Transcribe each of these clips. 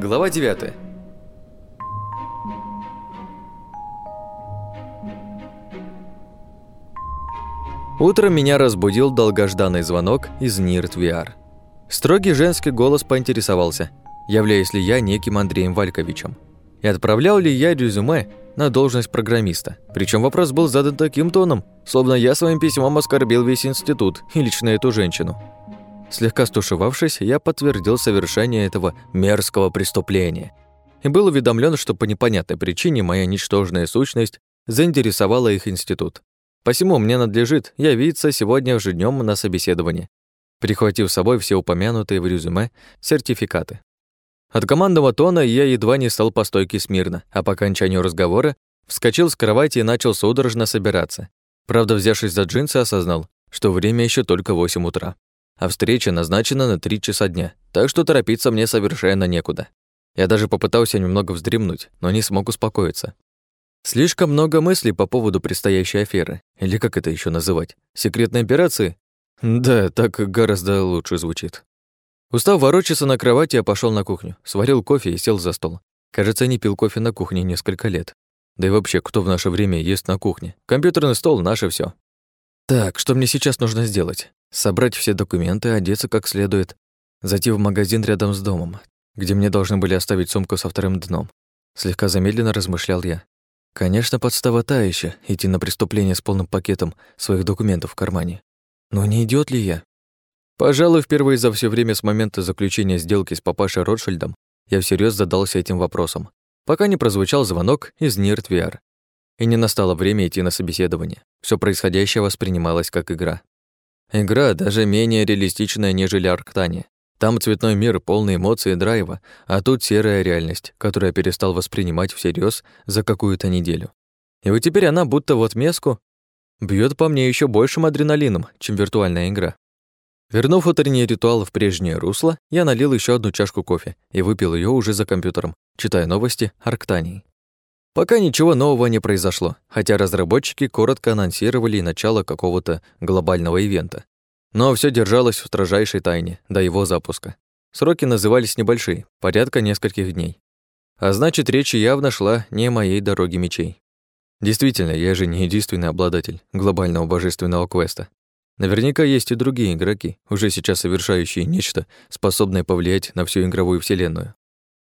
Глава 9. Утром меня разбудил долгожданный звонок из Нирт VR. Строгий женский голос поинтересовался, являюсь ли я неким Андреем Вальковичем. И отправлял ли я резюме на должность программиста. Причем вопрос был задан таким тоном, словно я своим письмом оскорбил весь институт и лично эту женщину. Слегка стушевавшись, я подтвердил совершение этого мерзкого преступления и был уведомлен, что по непонятной причине моя ничтожная сущность заинтересовала их институт. Посему мне надлежит явиться сегодня же днем на собеседование, прихватив с собой все упомянутые в резюме сертификаты. От командного тона я едва не стал по стойке смирно, а по окончанию разговора вскочил с кровати и начал судорожно собираться. Правда, взявшись за джинсы, осознал, что время еще только 8 утра а встреча назначена на три часа дня, так что торопиться мне совершенно некуда. Я даже попытался немного вздремнуть, но не смог успокоиться. Слишком много мыслей по поводу предстоящей аферы, или как это еще называть, секретной операции? Да, так гораздо лучше звучит. Устав ворочаться на кровати, я пошел на кухню, сварил кофе и сел за стол. Кажется, не пил кофе на кухне несколько лет. Да и вообще, кто в наше время ест на кухне? Компьютерный стол — наше все. Так, что мне сейчас нужно сделать? собрать все документы, одеться как следует, зайти в магазин рядом с домом, где мне должны были оставить сумку со вторым дном. Слегка замедленно размышлял я. Конечно, подстава та еще, идти на преступление с полным пакетом своих документов в кармане. Но не идет ли я? Пожалуй, впервые за все время с момента заключения сделки с папашей Ротшильдом я всерьез задался этим вопросом, пока не прозвучал звонок из Нирт VR. И не настало время идти на собеседование. Все происходящее воспринималось как игра. Игра даже менее реалистичная, нежели Арктане. Там цветной мир, полный эмоций и драйва, а тут серая реальность, которую я перестал воспринимать всерьез за какую-то неделю. И вот теперь она будто в отместку бьет по мне еще большим адреналином, чем виртуальная игра. Вернув утренний ритуал в прежнее русло, я налил еще одну чашку кофе и выпил ее уже за компьютером, читая новости Арктании. Пока ничего нового не произошло, хотя разработчики коротко анонсировали начало какого-то глобального ивента. Но все держалось в строжайшей тайне до его запуска. Сроки назывались небольшие, порядка нескольких дней. А значит, речь явно шла не о моей дороге мечей. Действительно, я же не единственный обладатель глобального божественного квеста. Наверняка есть и другие игроки, уже сейчас совершающие нечто, способное повлиять на всю игровую вселенную.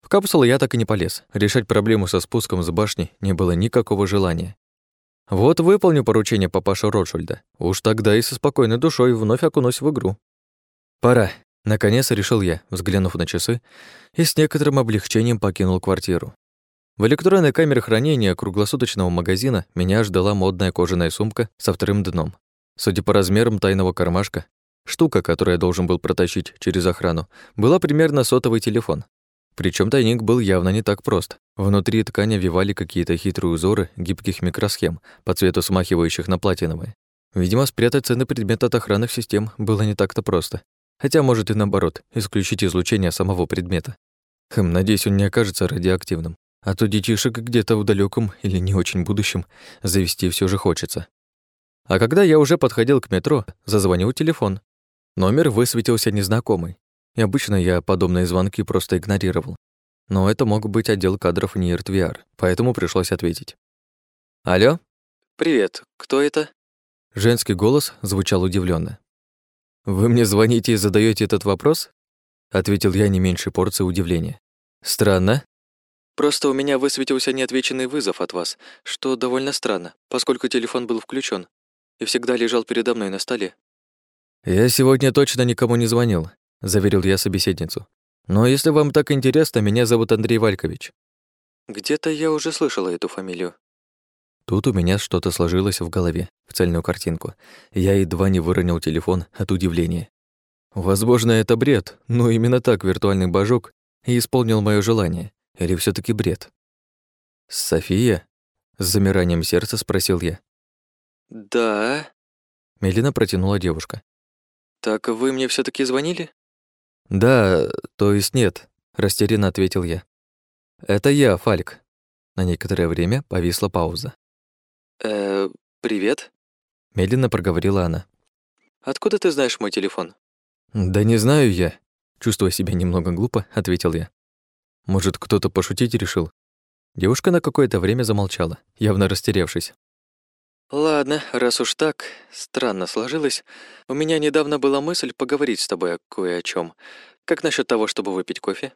В капсулу я так и не полез. Решать проблему со спуском с башни не было никакого желания. Вот выполню поручение папаша Ротшильда. Уж тогда и со спокойной душой вновь окунусь в игру. Пора. Наконец решил я, взглянув на часы, и с некоторым облегчением покинул квартиру. В электронной камере хранения круглосуточного магазина меня ждала модная кожаная сумка со вторым дном. Судя по размерам тайного кармашка, штука, которую я должен был протащить через охрану, была примерно сотовый телефон. Причем тайник был явно не так прост. Внутри ткани вивали какие-то хитрые узоры гибких микросхем, по цвету смахивающих на платиновые. Видимо, спрятать ценный предмет от охранных систем было не так-то просто. Хотя, может, и наоборот, исключить излучение самого предмета. Хм, надеюсь, он не окажется радиоактивным. А то детишек где-то в далеком или не очень будущем завести все же хочется. А когда я уже подходил к метро, зазвонил телефон. Номер высветился незнакомый и обычно я подобные звонки просто игнорировал. Но это мог быть отдел кадров НИРТ VR, поэтому пришлось ответить. «Алло? Привет, кто это?» Женский голос звучал удивленно. «Вы мне звоните и задаете этот вопрос?» Ответил я не меньшей порции удивления. «Странно». «Просто у меня высветился неотвеченный вызов от вас, что довольно странно, поскольку телефон был включен и всегда лежал передо мной на столе». «Я сегодня точно никому не звонил заверил я собеседницу. Но если вам так интересно, меня зовут Андрей Валькович. Где-то я уже слышала эту фамилию. Тут у меня что-то сложилось в голове, в цельную картинку. Я едва не выронил телефон от удивления. Возможно, это бред, но именно так виртуальный божок и исполнил мое желание. Или все таки бред? «София?» — с замиранием сердца спросил я. «Да?» — медленно протянула девушка. «Так вы мне все таки звонили?» «Да, то есть нет», — растерянно ответил я. «Это я, Фальк». На некоторое время повисла пауза. «Э, привет», — медленно проговорила она. «Откуда ты знаешь мой телефон?» «Да не знаю я», — чувствуя себя немного глупо, ответил я. Может, кто-то пошутить решил? Девушка на какое-то время замолчала, явно растерявшись. «Ладно, раз уж так, странно сложилось. У меня недавно была мысль поговорить с тобой о кое о чем. Как насчет того, чтобы выпить кофе?»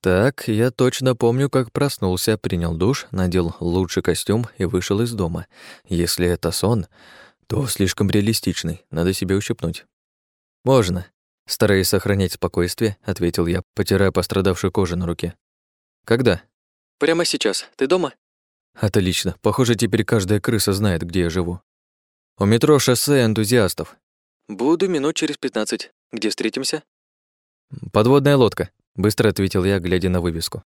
Так, я точно помню, как проснулся, принял душ, надел лучший костюм и вышел из дома. Если это сон, то слишком реалистичный, надо себе ущипнуть. «Можно», — стараясь сохранять спокойствие, ответил я, потирая пострадавшую кожу на руке. «Когда?» «Прямо сейчас. Ты дома?» «Отлично. Похоже, теперь каждая крыса знает, где я живу. У метро шоссе энтузиастов. Буду минут через пятнадцать. Где встретимся?» «Подводная лодка», — быстро ответил я, глядя на вывеску.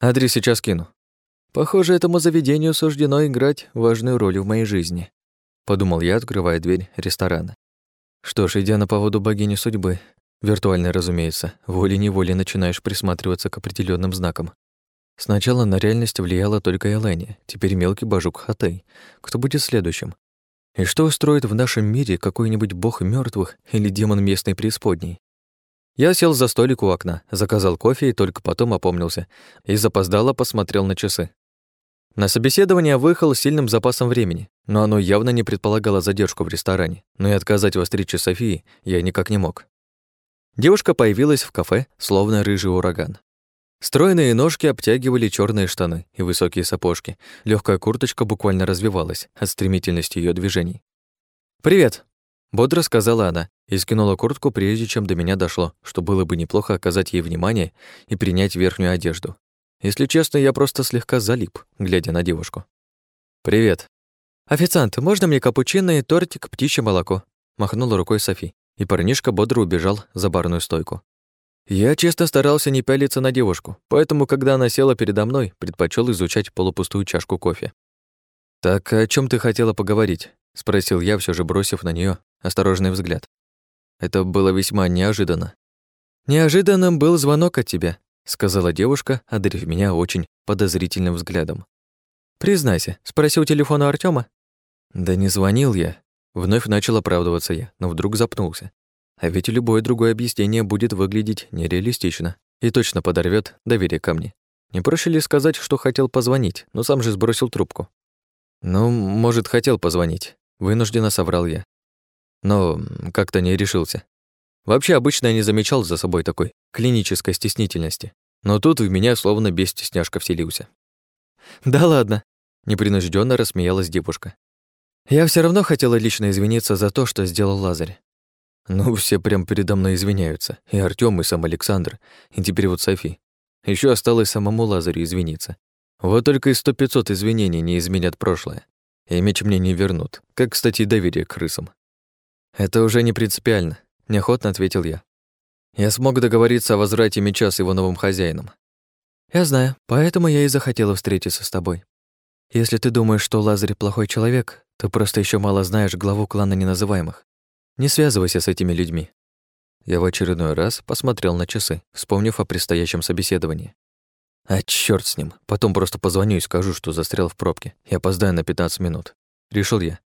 «Адрес сейчас кину». «Похоже, этому заведению суждено играть важную роль в моей жизни», — подумал я, открывая дверь ресторана. Что ж, идя на поводу богини судьбы, виртуальной, разумеется, волей-неволей начинаешь присматриваться к определенным знакам. Сначала на реальность влияла только Элэни, теперь мелкий божук Хатей. Кто будет следующим? И что устроит в нашем мире какой-нибудь бог мертвых или демон местной преисподней? Я сел за столик у окна, заказал кофе и только потом опомнился и запоздало посмотрел на часы. На собеседование выехал с сильным запасом времени, но оно явно не предполагало задержку в ресторане, но и отказать во встрече Софии я никак не мог. Девушка появилась в кафе, словно рыжий ураган. Стройные ножки обтягивали черные штаны и высокие сапожки. Легкая курточка буквально развивалась от стремительности ее движений. «Привет!» — бодро сказала она и скинула куртку, прежде чем до меня дошло, что было бы неплохо оказать ей внимание и принять верхнюю одежду. Если честно, я просто слегка залип, глядя на девушку. «Привет». «Официант, можно мне капучино и тортик птичье молоко?» Махнула рукой Софи, и парнишка бодро убежал за барную стойку. Я честно старался не пялиться на девушку, поэтому, когда она села передо мной, предпочел изучать полупустую чашку кофе. «Так о чем ты хотела поговорить?» — спросил я, все же бросив на нее осторожный взгляд. Это было весьма неожиданно. «Неожиданным был звонок от тебя», сказала девушка, одарив меня очень подозрительным взглядом. Признайся, спросил телефон у Артема? Да не звонил я. Вновь начал оправдываться я, но вдруг запнулся. А ведь любое другое объяснение будет выглядеть нереалистично и точно подорвет доверие ко мне. Не проще ли сказать, что хотел позвонить, но сам же сбросил трубку? Ну, может, хотел позвонить. Вынужденно соврал я. Но как-то не решился. Вообще, обычно я не замечал за собой такой клинической стеснительности. Но тут в меня словно без стесняшка вселился. «Да ладно», — непринужденно рассмеялась девушка. «Я все равно хотела лично извиниться за то, что сделал Лазарь. Ну, все прям передо мной извиняются. И Артём, и сам Александр, и теперь вот Софи. Еще осталось самому Лазарю извиниться. Вот только и сто-пятьсот извинений не изменят прошлое. И меч мне не вернут, как, кстати, и доверие к крысам. Это уже не принципиально. Неохотно ответил я. Я смог договориться о возврате меча с его новым хозяином. Я знаю, поэтому я и захотела встретиться с тобой. Если ты думаешь, что Лазарь плохой человек, то просто еще мало знаешь главу клана неназываемых. Не связывайся с этими людьми. Я в очередной раз посмотрел на часы, вспомнив о предстоящем собеседовании. А чёрт с ним, потом просто позвоню и скажу, что застрял в пробке и опоздаю на 15 минут. Решил я.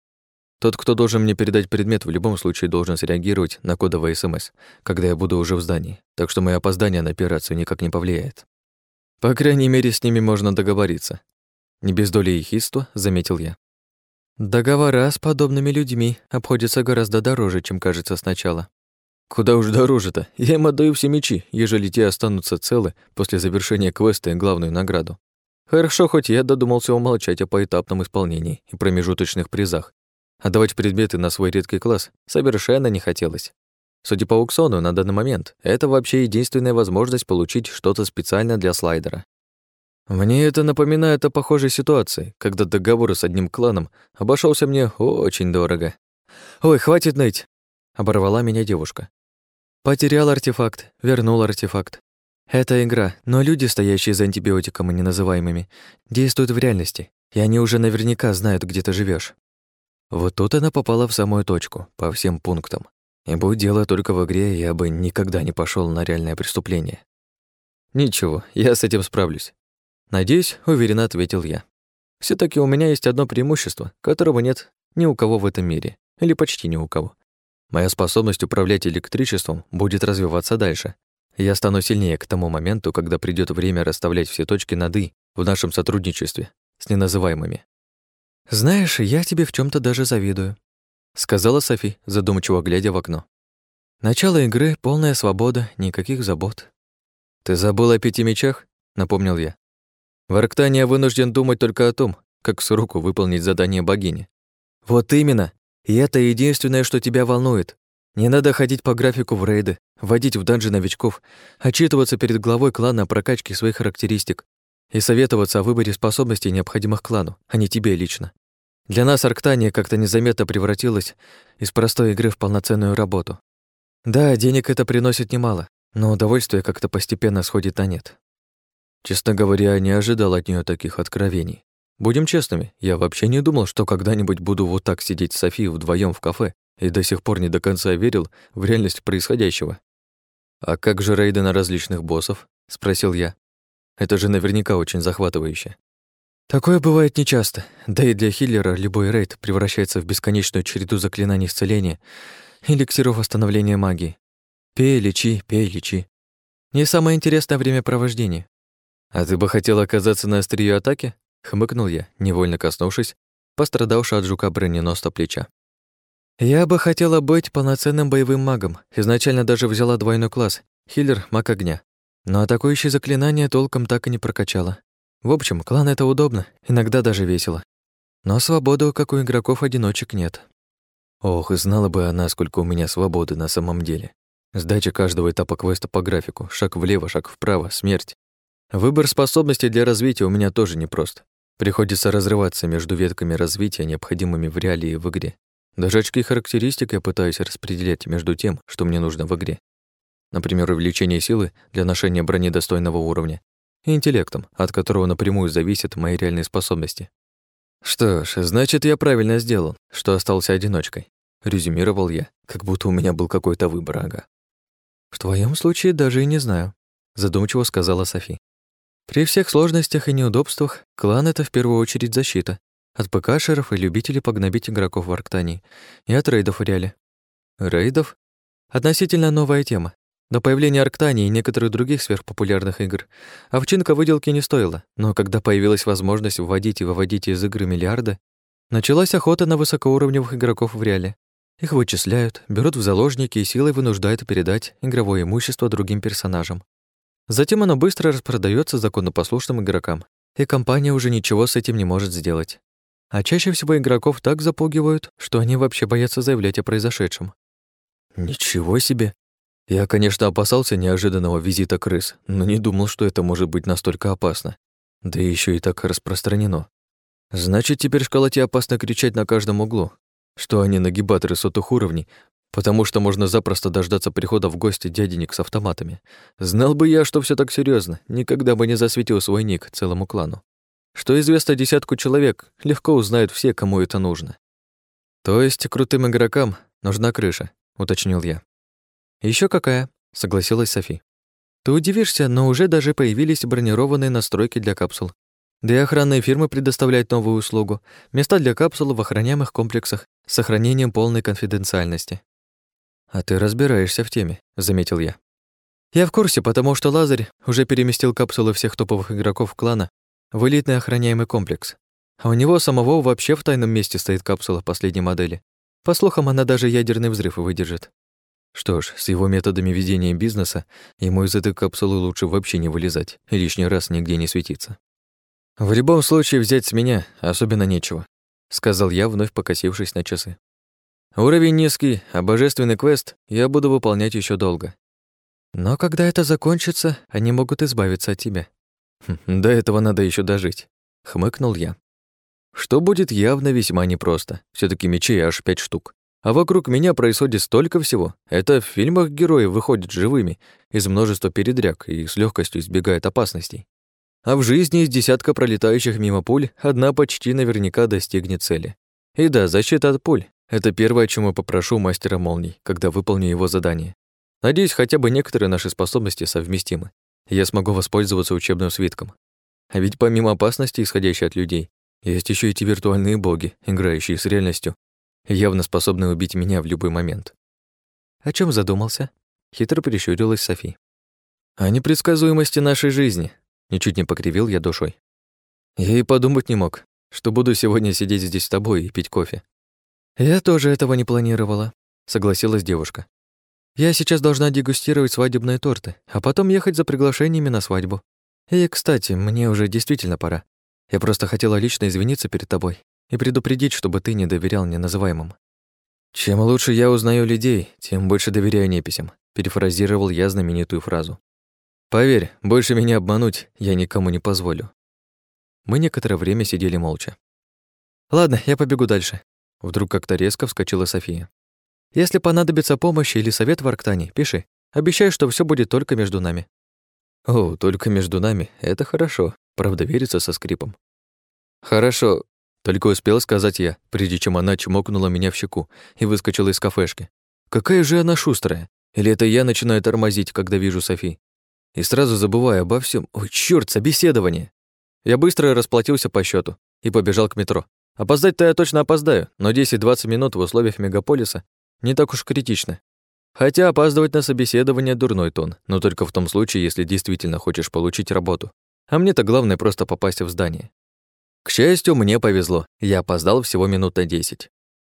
Тот, кто должен мне передать предмет, в любом случае должен среагировать на кодовое СМС, когда я буду уже в здании, так что мое опоздание на операцию никак не повлияет. По крайней мере, с ними можно договориться. Не без доли ехидства, заметил я. Договора с подобными людьми обходятся гораздо дороже, чем кажется сначала. Куда уж дороже-то? Я им отдаю все мечи, ежели те останутся целы после завершения квеста и главную награду. Хорошо, хоть я додумался умолчать о поэтапном исполнении и промежуточных призах, Отдавать предметы на свой редкий класс совершенно не хотелось. Судя по аукциону, на данный момент это вообще единственная возможность получить что-то специально для слайдера. Мне это напоминает о похожей ситуации, когда договор с одним кланом обошелся мне очень дорого. «Ой, хватит ныть!» — оборвала меня девушка. «Потерял артефакт, вернул артефакт. Это игра, но люди, стоящие за антибиотиком и неназываемыми, действуют в реальности, и они уже наверняка знают, где ты живешь. Вот тут она попала в самую точку, по всем пунктам. И будь дело только в игре, я бы никогда не пошел на реальное преступление. Ничего, я с этим справлюсь. Надеюсь, уверенно ответил я. все таки у меня есть одно преимущество, которого нет ни у кого в этом мире, или почти ни у кого. Моя способность управлять электричеством будет развиваться дальше. Я стану сильнее к тому моменту, когда придёт время расставлять все точки над «и» в нашем сотрудничестве с неназываемыми. «Знаешь, я тебе в чем то даже завидую», — сказала Софи, задумчиво глядя в окно. «Начало игры, полная свобода, никаких забот». «Ты забыл о пяти мечах?» — напомнил я. «В Арктане я вынужден думать только о том, как с руку выполнить задание богини». «Вот именно! И это единственное, что тебя волнует. Не надо ходить по графику в рейды, водить в данжи новичков, отчитываться перед главой клана о прокачке своих характеристик и советоваться о выборе способностей, необходимых клану, а не тебе лично. Для нас Арктания как-то незаметно превратилась из простой игры в полноценную работу. Да, денег это приносит немало, но удовольствие как-то постепенно сходит на нет. Честно говоря, не ожидал от нее таких откровений. Будем честными, я вообще не думал, что когда-нибудь буду вот так сидеть с Софией вдвоем в кафе и до сих пор не до конца верил в реальность происходящего. «А как же рейды на различных боссов?» — спросил я. «Это же наверняка очень захватывающе». Такое бывает нечасто, да и для хиллера любой рейд превращается в бесконечную череду заклинаний исцеления эликсиров восстановления магии. Пей, лечи, пей, лечи. Не самое интересное времяпровождение. «А ты бы хотел оказаться на острие атаки?» — хмыкнул я, невольно коснувшись пострадавшего от жука броненоста плеча. Я бы хотела быть полноценным боевым магом. Изначально даже взяла двойной класс — хиллер, маг огня. Но атакующие заклинания толком так и не прокачала. В общем, клан — это удобно, иногда даже весело. Но свободы, как у игроков-одиночек, нет. Ох, и знала бы она, сколько у меня свободы на самом деле. Сдача каждого этапа квеста по графику, шаг влево, шаг вправо, смерть. Выбор способностей для развития у меня тоже непрост. Приходится разрываться между ветками развития, необходимыми в реалии в игре. Даже очки характеристик я пытаюсь распределять между тем, что мне нужно в игре. Например, увеличение силы для ношения брони достойного уровня и интеллектом, от которого напрямую зависят мои реальные способности. Что ж, значит, я правильно сделал, что остался одиночкой. Резюмировал я, как будто у меня был какой-то выбор, ага. В твоем случае даже и не знаю, задумчиво сказала Софи. При всех сложностях и неудобствах клан — это в первую очередь защита, от ПКшеров и любителей погнобить игроков в Арктании. И от рейдов в реале. Рейдов? Относительно новая тема. До появления Арктании и некоторых других сверхпопулярных игр овчинка выделки не стоила, но когда появилась возможность вводить и выводить из игры миллиарды, началась охота на высокоуровневых игроков в реале. Их вычисляют, берут в заложники и силой вынуждают передать игровое имущество другим персонажам. Затем оно быстро распродается законопослушным игрокам, и компания уже ничего с этим не может сделать. А чаще всего игроков так запугивают, что они вообще боятся заявлять о произошедшем. Ничего себе! Я, конечно, опасался неожиданного визита крыс, но не думал, что это может быть настолько опасно. Да еще и так распространено. Значит, теперь школоте опасно кричать на каждом углу, что они нагибаторы сотых уровней, потому что можно запросто дождаться прихода в гости дяденек с автоматами. Знал бы я, что все так серьезно, никогда бы не засветил свой ник целому клану. Что известно десятку человек, легко узнают все, кому это нужно. То есть крутым игрокам нужна крыша, уточнил я. Еще какая, согласилась Софи. Ты удивишься, но уже даже появились бронированные настройки для капсул. Да и охранные фирмы предоставляют новую услугу — места для капсул в охраняемых комплексах с сохранением полной конфиденциальности. «А ты разбираешься в теме», — заметил я. «Я в курсе, потому что Лазарь уже переместил капсулы всех топовых игроков клана в элитный охраняемый комплекс. А у него самого вообще в тайном месте стоит капсула последней модели. По слухам, она даже ядерный взрыв выдержит. Что ж, с его методами ведения бизнеса ему из этой капсулы лучше вообще не вылезать и лишний раз нигде не светиться. «В любом случае взять с меня особенно нечего», — сказал я, вновь покосившись на часы. «Уровень низкий, а божественный квест я буду выполнять еще долго. Но когда это закончится, они могут избавиться от тебя. Хм, до этого надо еще дожить, хмыкнул я. Что будет явно весьма непросто. все таки мечей аж пять штук. А вокруг меня происходит столько всего. Это в фильмах герои выходят живыми из множества передряг и с легкостью избегают опасностей. А в жизни из десятка пролетающих мимо пуль одна почти наверняка достигнет цели. И да, защита от пуль — это первое, о чем я попрошу мастера молний, когда выполню его задание. Надеюсь, хотя бы некоторые наши способности совместимы я смогу воспользоваться учебным свитком. А ведь помимо опасности, исходящей от людей, есть еще эти виртуальные боги, играющие с реальностью, явно способные убить меня в любой момент. О чем задумался? Хитро прищурилась Софи. О непредсказуемости нашей жизни. Ничуть не покривил я душой. Я и подумать не мог, что буду сегодня сидеть здесь с тобой и пить кофе. Я тоже этого не планировала, согласилась девушка. Я сейчас должна дегустировать свадебные торты, а потом ехать за приглашениями на свадьбу. И, кстати, мне уже действительно пора. Я просто хотела лично извиниться перед тобой и предупредить, чтобы ты не доверял неназываемым. Чем лучше я узнаю людей, тем больше доверяю неписям, перефразировал я знаменитую фразу. Поверь, больше меня обмануть я никому не позволю. Мы некоторое время сидели молча. Ладно, я побегу дальше. Вдруг как-то резко вскочила София. Если понадобится помощь или совет в Арктане, пиши. Обещаю, что все будет только между нами». «О, только между нами. Это хорошо. Правда, верится со скрипом». «Хорошо», — только успел сказать я, прежде чем она чмокнула меня в щеку и выскочила из кафешки. «Какая же она шустрая! Или это я начинаю тормозить, когда вижу Софи?» И сразу забываю обо всем. Ой, черт, собеседование! Я быстро расплатился по счету и побежал к метро. Опоздать-то я точно опоздаю, но 10-20 минут в условиях мегаполиса не так уж критично. Хотя опаздывать на собеседование – дурной тон, но только в том случае, если действительно хочешь получить работу. А мне-то главное просто попасть в здание. К счастью, мне повезло, я опоздал всего минут на 10.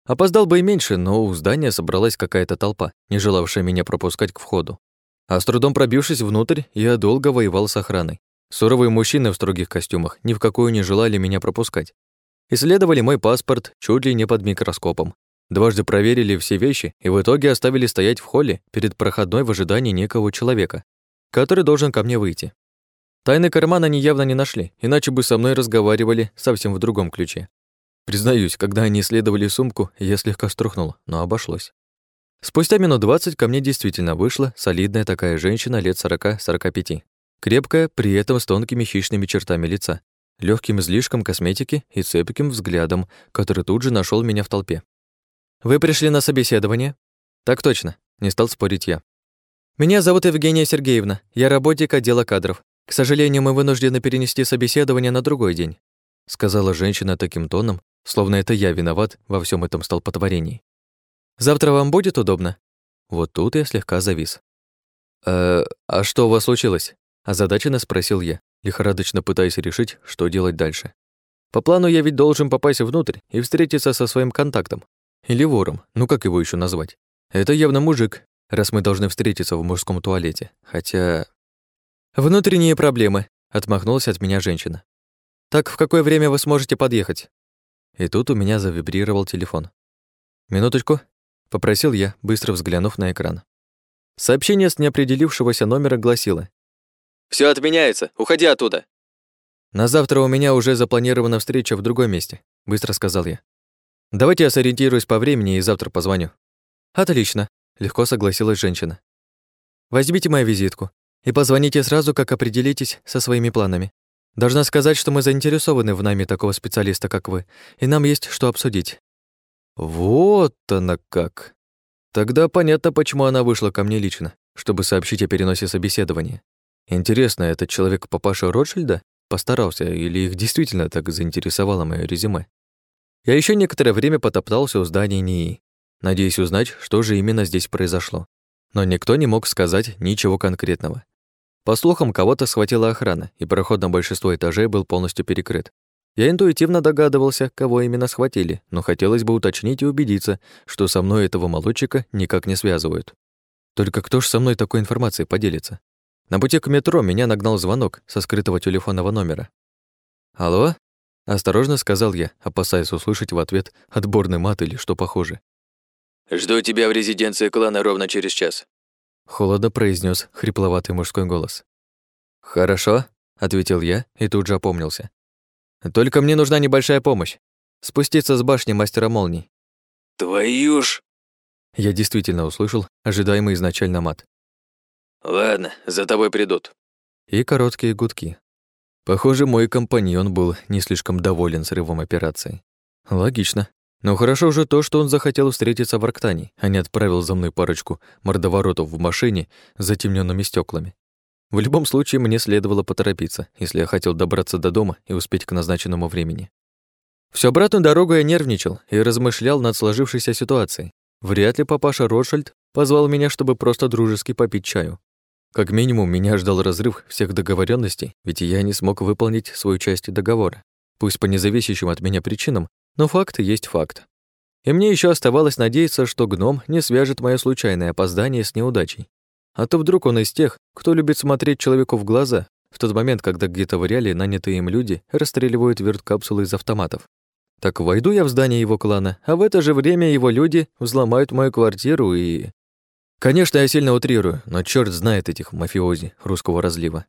Опоздал бы и меньше, но у здания собралась какая-то толпа, не желавшая меня пропускать к входу. А с трудом пробившись внутрь, я долго воевал с охраной. Суровые мужчины в строгих костюмах ни в какую не желали меня пропускать. Исследовали мой паспорт чуть ли не под микроскопом, Дважды проверили все вещи и в итоге оставили стоять в холле перед проходной в ожидании некого человека, который должен ко мне выйти. Тайный карман они явно не нашли, иначе бы со мной разговаривали совсем в другом ключе. Признаюсь, когда они исследовали сумку, я слегка струхнул, но обошлось. Спустя минут двадцать ко мне действительно вышла солидная такая женщина лет сорока-сорока пяти, крепкая, при этом с тонкими хищными чертами лица, легким излишком косметики и цепким взглядом, который тут же нашел меня в толпе. Вы пришли на собеседование? Так точно, не стал спорить я. Меня зовут Евгения Сергеевна, я работник отдела кадров. К сожалению, мы вынуждены перенести собеседование на другой день, сказала женщина таким тоном, словно это я виноват во всем этом столпотворении. Завтра вам будет удобно? Вот тут я слегка завис. «Э, а что у вас случилось?» Озадаченно спросил я, лихорадочно пытаясь решить, что делать дальше. По плану я ведь должен попасть внутрь и встретиться со своим контактом, или вором, ну как его еще назвать? Это явно мужик, раз мы должны встретиться в мужском туалете. Хотя... Внутренние проблемы, отмахнулась от меня женщина. Так в какое время вы сможете подъехать? И тут у меня завибрировал телефон. Минуточку, попросил я, быстро взглянув на экран. Сообщение с неопределившегося номера гласило. Все отменяется, уходи оттуда!» «На завтра у меня уже запланирована встреча в другом месте», — быстро сказал я. Давайте я сориентируюсь по времени и завтра позвоню. Отлично, легко согласилась женщина. Возьмите мою визитку и позвоните сразу, как определитесь со своими планами. Должна сказать, что мы заинтересованы в нами такого специалиста, как вы, и нам есть что обсудить. Вот она как. Тогда понятно, почему она вышла ко мне лично, чтобы сообщить о переносе собеседования. Интересно, этот человек папаша Ротшильда постарался или их действительно так заинтересовало мое резюме? Я еще некоторое время потоптался у здания НИИ, надеясь узнать, что же именно здесь произошло. Но никто не мог сказать ничего конкретного. По слухам, кого-то схватила охрана, и проход на большинство этажей был полностью перекрыт. Я интуитивно догадывался, кого именно схватили, но хотелось бы уточнить и убедиться, что со мной этого молодчика никак не связывают. Только кто ж со мной такой информацией поделится? На пути к метро меня нагнал звонок со скрытого телефонного номера. «Алло?» Осторожно сказал я, опасаясь услышать в ответ отборный мат или что похоже. «Жду тебя в резиденции клана ровно через час», — холодно произнес хрипловатый мужской голос. «Хорошо», — ответил я и тут же опомнился. «Только мне нужна небольшая помощь. Спуститься с башни мастера молний». «Твою ж...» Я действительно услышал ожидаемый изначально мат. «Ладно, за тобой придут». И короткие гудки. Похоже, мой компаньон был не слишком доволен срывом операции. Логично. Но хорошо уже то, что он захотел встретиться в Арктане, а не отправил за мной парочку мордоворотов в машине с затемненными стеклами. В любом случае, мне следовало поторопиться, если я хотел добраться до дома и успеть к назначенному времени. Всю обратную дорогу я нервничал и размышлял над сложившейся ситуацией. Вряд ли папаша Ротшильд позвал меня, чтобы просто дружески попить чаю. Как минимум, меня ждал разрыв всех договоренностей, ведь я не смог выполнить свою часть договора. Пусть по независящим от меня причинам, но факт есть факт. И мне еще оставалось надеяться, что гном не свяжет мое случайное опоздание с неудачей. А то вдруг он из тех, кто любит смотреть человеку в глаза, в тот момент, когда где-то в реале нанятые им люди расстреливают верткапсулы из автоматов. Так войду я в здание его клана, а в это же время его люди взломают мою квартиру и... Конечно, я сильно утрирую, но черт знает этих мафиози русского разлива.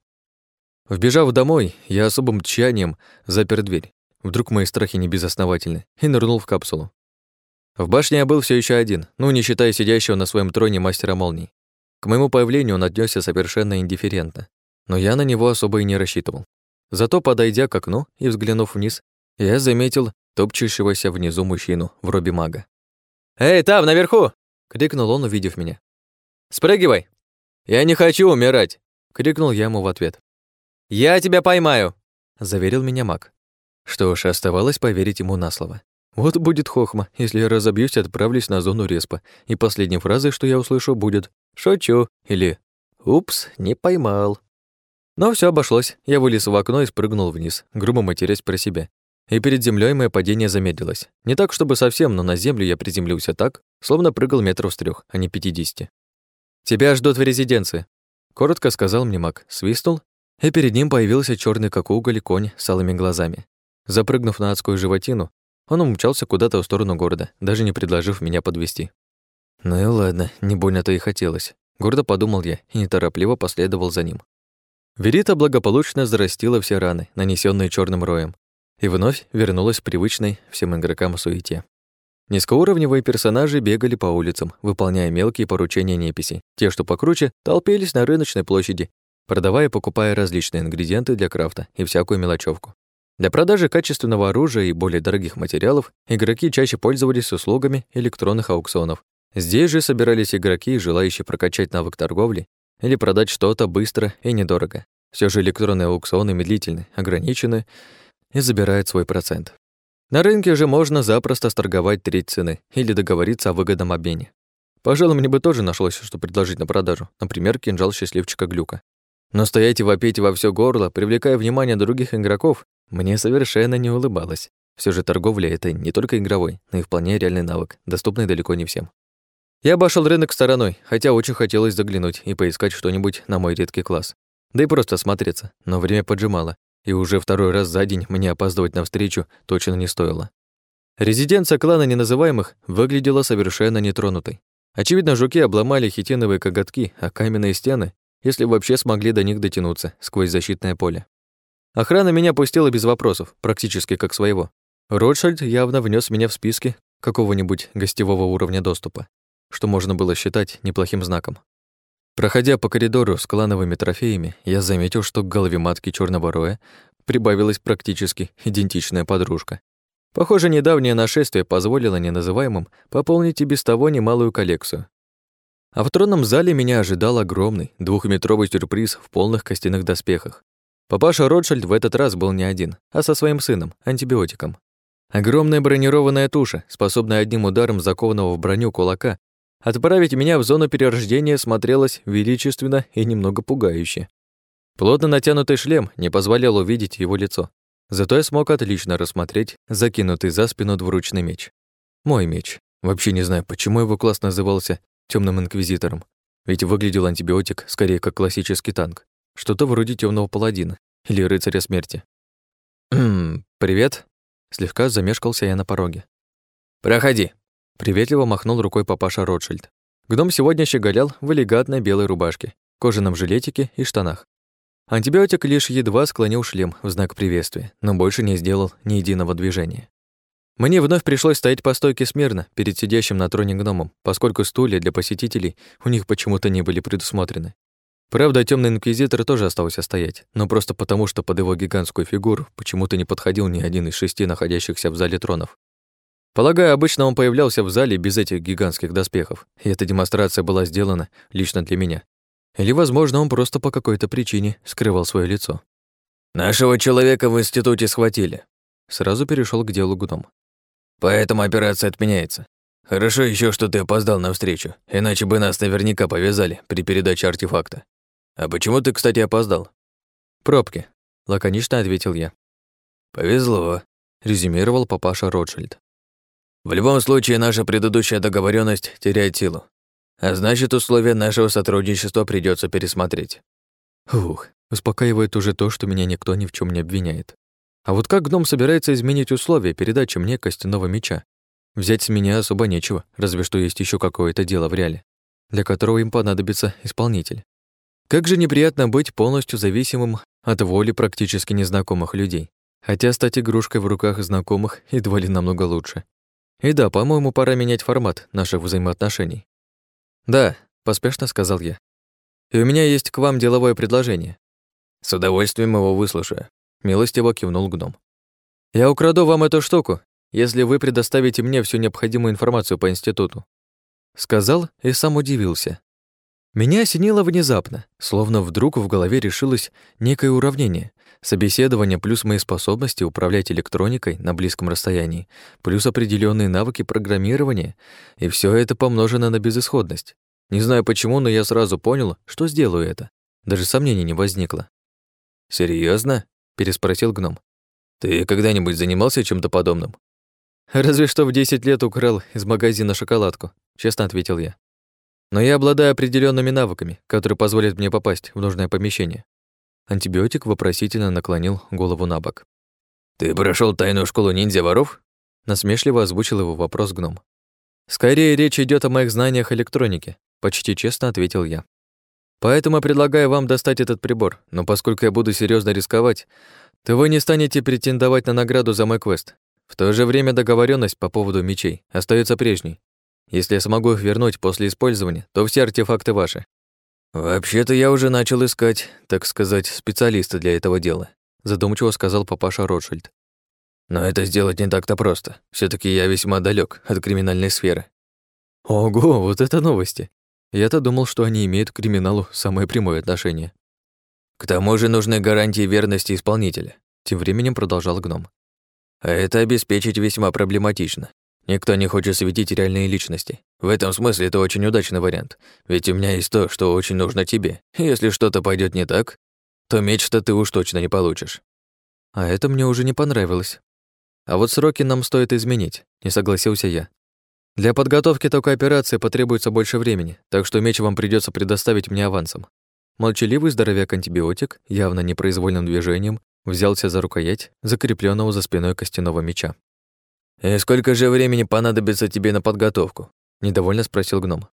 Вбежав домой, я особым тщанием запер дверь. Вдруг мои страхи не безосновательны, и нырнул в капсулу. В башне я был все еще один, ну, не считая сидящего на своем троне мастера молний. К моему появлению он отнесся совершенно индифферентно, но я на него особо и не рассчитывал. Зато, подойдя к окну и взглянув вниз, я заметил топчущегося внизу мужчину в робе мага. «Эй, там, наверху!» — крикнул он, увидев меня. Спрыгивай!» «Я не хочу умирать!» — крикнул я ему в ответ. «Я тебя поймаю!» — заверил меня маг. Что ж, оставалось поверить ему на слово. Вот будет хохма, если я разобьюсь отправлюсь на зону респа, и последней фразой, что я услышу, будет «шучу» или «упс, не поймал». Но все обошлось. Я вылез в окно и спрыгнул вниз, грубо матерясь про себя. И перед землей мое падение замедлилось. Не так, чтобы совсем, но на землю я приземлился так, словно прыгал метров с трех, а не пятидесяти. «Тебя ждут в резиденции», — коротко сказал мне маг, свистнул, и перед ним появился черный как уголь конь с алыми глазами. Запрыгнув на адскую животину, он умчался куда-то в сторону города, даже не предложив меня подвести. Ну и ладно, не больно-то и хотелось. Гордо подумал я и неторопливо последовал за ним. Верита благополучно зарастила все раны, нанесенные черным роем, и вновь вернулась в привычной всем игрокам суете. Низкоуровневые персонажи бегали по улицам, выполняя мелкие поручения неписи. Те, что покруче, толпились на рыночной площади, продавая и покупая различные ингредиенты для крафта и всякую мелочевку. Для продажи качественного оружия и более дорогих материалов игроки чаще пользовались услугами электронных аукционов. Здесь же собирались игроки, желающие прокачать навык торговли или продать что-то быстро и недорого. Все же электронные аукционы медлительны, ограничены и забирают свой процент. На рынке же можно запросто сторговать треть цены или договориться о выгодном обмене. Пожалуй, мне бы тоже нашлось, что предложить на продажу, например, кинжал счастливчика Глюка. Но стоять и вопить во все горло, привлекая внимание других игроков, мне совершенно не улыбалось. Все же торговля — это не только игровой, но и вполне реальный навык, доступный далеко не всем. Я обошел рынок стороной, хотя очень хотелось заглянуть и поискать что-нибудь на мой редкий класс. Да и просто осмотреться, но время поджимало, и уже второй раз за день мне опаздывать на встречу точно не стоило. Резиденция клана неназываемых выглядела совершенно нетронутой. Очевидно, жуки обломали хитиновые коготки, а каменные стены, если вообще смогли до них дотянуться сквозь защитное поле. Охрана меня пустила без вопросов, практически как своего. Ротшильд явно внес меня в списки какого-нибудь гостевого уровня доступа, что можно было считать неплохим знаком. Проходя по коридору с клановыми трофеями, я заметил, что к голове матки черного роя прибавилась практически идентичная подружка. Похоже, недавнее нашествие позволило неназываемым пополнить и без того немалую коллекцию. А в тронном зале меня ожидал огромный, двухметровый сюрприз в полных костяных доспехах. Папаша Ротшильд в этот раз был не один, а со своим сыном, антибиотиком. Огромная бронированная туша, способная одним ударом закованного в броню кулака Отправить меня в зону перерождения смотрелось величественно и немного пугающе. Плотно натянутый шлем не позволял увидеть его лицо. Зато я смог отлично рассмотреть закинутый за спину двуручный меч. Мой меч. Вообще не знаю, почему его класс назывался темным инквизитором. Ведь выглядел антибиотик скорее как классический танк. Что-то вроде темного паладина или рыцаря смерти. «Привет!» Слегка замешкался я на пороге. «Проходи!» Приветливо махнул рукой папаша Ротшильд. Гном сегодня щеголял в элегантной белой рубашке, кожаном жилетике и штанах. Антибиотик лишь едва склонил шлем в знак приветствия, но больше не сделал ни единого движения. Мне вновь пришлось стоять по стойке смирно перед сидящим на троне гномом, поскольку стулья для посетителей у них почему-то не были предусмотрены. Правда, темный инквизитор тоже остался стоять, но просто потому, что под его гигантскую фигуру почему-то не подходил ни один из шести находящихся в зале тронов. Полагаю, обычно он появлялся в зале без этих гигантских доспехов, и эта демонстрация была сделана лично для меня. Или, возможно, он просто по какой-то причине скрывал свое лицо. «Нашего человека в институте схватили», — сразу перешел к делу гном. «Поэтому операция отменяется. Хорошо еще, что ты опоздал на встречу, иначе бы нас наверняка повязали при передаче артефакта. А почему ты, кстати, опоздал? Пробки, лаконично ответил я. Повезло, резюмировал папаша Ротшильд. В любом случае, наша предыдущая договоренность теряет силу. А значит, условия нашего сотрудничества придется пересмотреть. Ух, успокаивает уже то, что меня никто ни в чем не обвиняет. А вот как гном собирается изменить условия передачи мне костяного меча? Взять с меня особо нечего, разве что есть еще какое-то дело в реале, для которого им понадобится исполнитель. Как же неприятно быть полностью зависимым от воли практически незнакомых людей. Хотя стать игрушкой в руках знакомых едва ли намного лучше. И да, по-моему, пора менять формат наших взаимоотношений. «Да», — поспешно сказал я. «И у меня есть к вам деловое предложение». «С удовольствием его выслушаю», — милостиво кивнул гном. «Я украду вам эту штуку, если вы предоставите мне всю необходимую информацию по институту». Сказал и сам удивился. Меня осенило внезапно, словно вдруг в голове решилось некое уравнение. Собеседование плюс мои способности управлять электроникой на близком расстоянии, плюс определенные навыки программирования, и все это помножено на безысходность. Не знаю почему, но я сразу понял, что сделаю это. Даже сомнений не возникло. Серьезно? переспросил гном. «Ты когда-нибудь занимался чем-то подобным?» «Разве что в 10 лет украл из магазина шоколадку», — честно ответил я. Но я обладаю определенными навыками, которые позволят мне попасть в нужное помещение. Антибиотик вопросительно наклонил голову на бок. «Ты прошел тайную школу ниндзя-воров?» Насмешливо озвучил его вопрос гном. «Скорее речь идет о моих знаниях электроники», почти честно ответил я. «Поэтому предлагаю вам достать этот прибор, но поскольку я буду серьезно рисковать, то вы не станете претендовать на награду за мой квест. В то же время договоренность по поводу мечей остается прежней. Если я смогу их вернуть после использования, то все артефакты ваши. Вообще-то я уже начал искать, так сказать, специалиста для этого дела, задумчиво сказал папаша Ротшильд. Но это сделать не так-то просто. все таки я весьма далек от криминальной сферы. Ого, вот это новости. Я-то думал, что они имеют к криминалу самое прямое отношение. К тому же нужны гарантии верности исполнителя, тем временем продолжал гном. А это обеспечить весьма проблематично. Никто не хочет светить реальные личности. В этом смысле это очень удачный вариант. Ведь у меня есть то, что очень нужно тебе. Если что-то пойдет не так, то меч-то ты уж точно не получишь. А это мне уже не понравилось. А вот сроки нам стоит изменить, не согласился я. Для подготовки такой операции потребуется больше времени, так что меч вам придется предоставить мне авансом. Молчаливый здоровяк-антибиотик, явно непроизвольным движением, взялся за рукоять, закрепленного за спиной костяного меча. «И сколько же времени понадобится тебе на подготовку?» — недовольно спросил гном.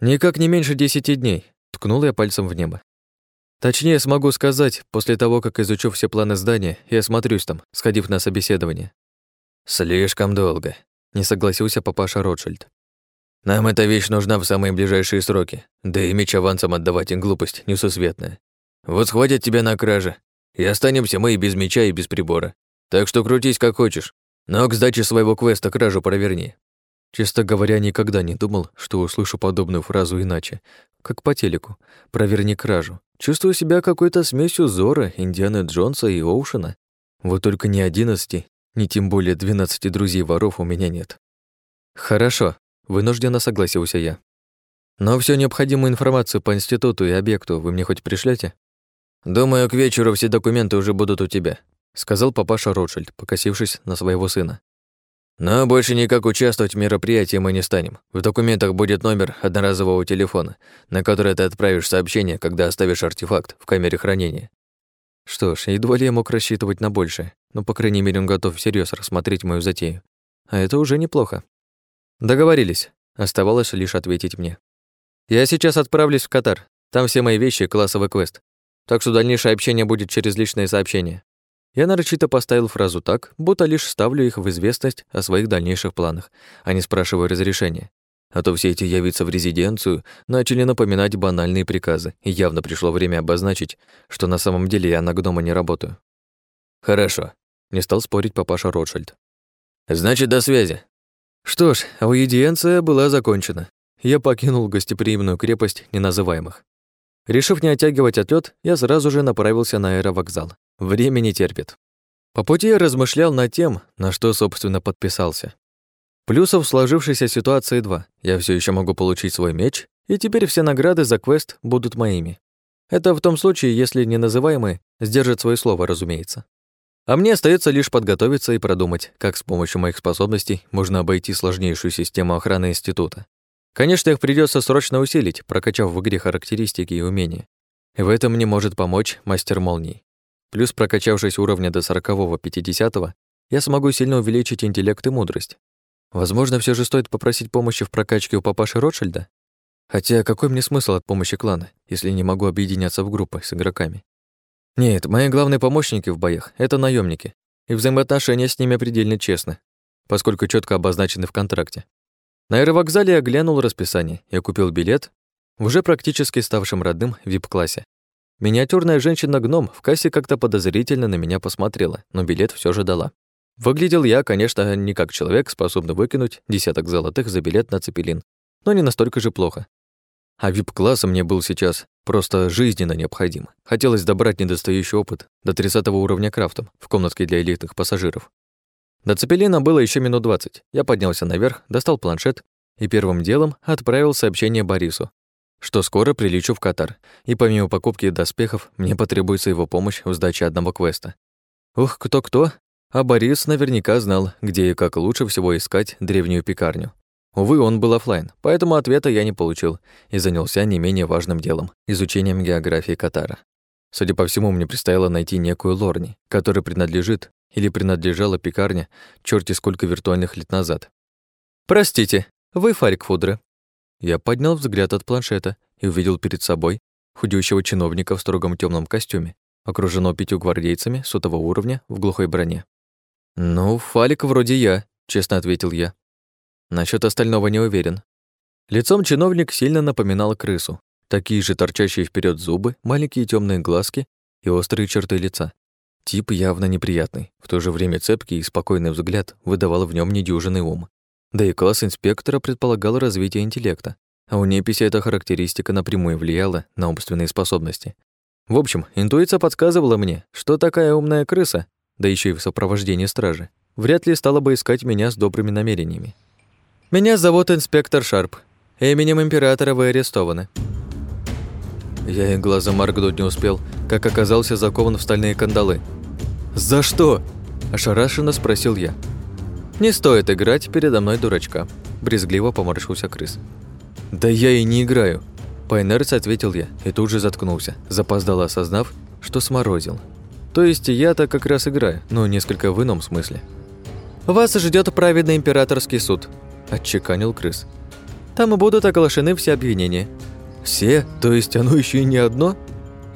«Никак не меньше десяти дней», — ткнул я пальцем в небо. «Точнее смогу сказать, после того, как изучу все планы здания и осмотрюсь там, сходив на собеседование». «Слишком долго», — не согласился папаша Ротшильд. «Нам эта вещь нужна в самые ближайшие сроки, да и меч авансом отдавать им глупость несусветная. Вот схватят тебя на краже, и останемся мы и без меча, и без прибора. Так что крутись как хочешь, но к сдаче своего квеста кражу проверни. Честно говоря, никогда не думал, что услышу подобную фразу иначе. Как по телеку. Проверни кражу. Чувствую себя какой-то смесью Зора, Индианы Джонса и Оушена. Вот только ни одиннадцати, ни тем более двенадцати друзей воров у меня нет. Хорошо, вынужденно согласился я. Но всю необходимую информацию по институту и объекту вы мне хоть пришлете? Думаю, к вечеру все документы уже будут у тебя сказал папаша Ротшильд, покосившись на своего сына. Но больше никак участвовать в мероприятии мы не станем. В документах будет номер одноразового телефона, на который ты отправишь сообщение, когда оставишь артефакт в камере хранения. Что ж, едва ли я мог рассчитывать на большее, но, по крайней мере, он готов всерьез рассмотреть мою затею. А это уже неплохо. Договорились. Оставалось лишь ответить мне. Я сейчас отправлюсь в Катар. Там все мои вещи, классовый квест. Так что дальнейшее общение будет через личные сообщения. Я нарочито поставил фразу так, будто лишь ставлю их в известность о своих дальнейших планах, а не спрашиваю разрешения. А то все эти явиться в резиденцию начали напоминать банальные приказы, и явно пришло время обозначить, что на самом деле я на гнома не работаю. «Хорошо», — не стал спорить папаша Ротшильд. «Значит, до связи». Что ж, аудиенция была закончена. Я покинул гостеприимную крепость неназываемых. Решив не оттягивать отлет, я сразу же направился на аэровокзал. Время не терпит. По пути я размышлял над тем, на что, собственно, подписался. Плюсов в сложившейся ситуации два. Я все еще могу получить свой меч, и теперь все награды за квест будут моими. Это в том случае, если неназываемые сдержат свое слово, разумеется. А мне остается лишь подготовиться и продумать, как с помощью моих способностей можно обойти сложнейшую систему охраны института. Конечно, их придется срочно усилить, прокачав в игре характеристики и умения. В этом мне может помочь мастер молний. Плюс прокачавшись уровня до 40-50, я смогу сильно увеличить интеллект и мудрость. Возможно, все же стоит попросить помощи в прокачке у папаши Ротшильда? Хотя какой мне смысл от помощи клана, если не могу объединяться в группы с игроками? Нет, мои главные помощники в боях — это наемники, и взаимоотношения с ними предельно честны, поскольку четко обозначены в контракте. На аэровокзале я глянул расписание и купил билет в уже практически ставшем родным вип-классе. Миниатюрная женщина-гном в кассе как-то подозрительно на меня посмотрела, но билет все же дала. Выглядел я, конечно, не как человек, способный выкинуть десяток золотых за билет на цепелин, но не настолько же плохо. А вип-класс мне был сейчас просто жизненно необходим. Хотелось добрать недостающий опыт до 30 уровня крафтом в комнатке для элитных пассажиров. До Цепелина было еще минут 20. Я поднялся наверх, достал планшет и первым делом отправил сообщение Борису, что скоро прилечу в Катар, и помимо покупки доспехов мне потребуется его помощь в сдаче одного квеста. Ух, кто-кто, а Борис наверняка знал, где и как лучше всего искать древнюю пекарню. Увы, он был офлайн, поэтому ответа я не получил и занялся не менее важным делом — изучением географии Катара. Судя по всему, мне предстояло найти некую Лорни, которая принадлежит или принадлежала пекарня черти сколько виртуальных лет назад. «Простите, вы Фарик Фудре?» Я поднял взгляд от планшета и увидел перед собой худющего чиновника в строгом темном костюме, окруженного пятью гвардейцами сотого уровня в глухой броне. «Ну, Фалик вроде я», — честно ответил я. Насчет остального не уверен. Лицом чиновник сильно напоминал крысу. Такие же торчащие вперед зубы, маленькие темные глазки и острые черты лица. Тип явно неприятный, в то же время цепкий и спокойный взгляд выдавал в нем недюжинный ум. Да и класс инспектора предполагал развитие интеллекта, а у неписи эта характеристика напрямую влияла на умственные способности. В общем, интуиция подсказывала мне, что такая умная крыса, да еще и в сопровождении стражи, вряд ли стала бы искать меня с добрыми намерениями. Меня зовут инспектор Шарп. Именем императора вы арестованы. Я и глазом моргнуть не успел, как оказался закован в стальные кандалы. «За что?» – ошарашенно спросил я. «Не стоит играть передо мной дурачка», – брезгливо поморщился крыс. «Да я и не играю», – по инерции ответил я и тут же заткнулся, запоздало осознав, что сморозил. То есть я-то как раз играю, но несколько в ином смысле. «Вас ждет праведный императорский суд», – отчеканил крыс. «Там и будут оглашены все обвинения». «Все? То есть оно еще и не одно?»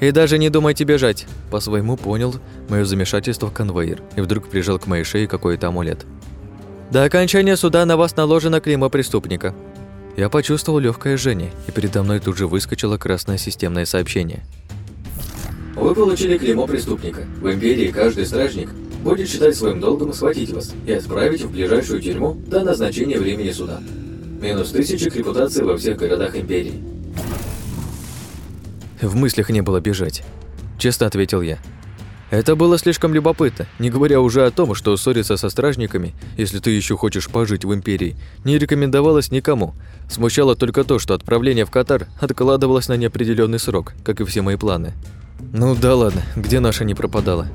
«И даже не думайте бежать», – по-своему понял мое замешательство конвоир и вдруг прижал к моей шее какой-то амулет. «До окончания суда на вас наложено клеймо преступника». Я почувствовал легкое жжение, и передо мной тут же выскочило красное системное сообщение. Вы получили клеймо преступника. В Империи каждый стражник будет считать своим долгом схватить вас и отправить в ближайшую тюрьму до назначения времени суда. Минус тысячи к репутации во всех городах Империи. В мыслях не было бежать. Честно ответил я. Это было слишком любопытно, не говоря уже о том, что ссориться со стражниками, если ты еще хочешь пожить в Империи, не рекомендовалось никому. Смущало только то, что отправление в Катар откладывалось на неопределенный срок, как и все мои планы. Ну да ладно, где наша не пропадала.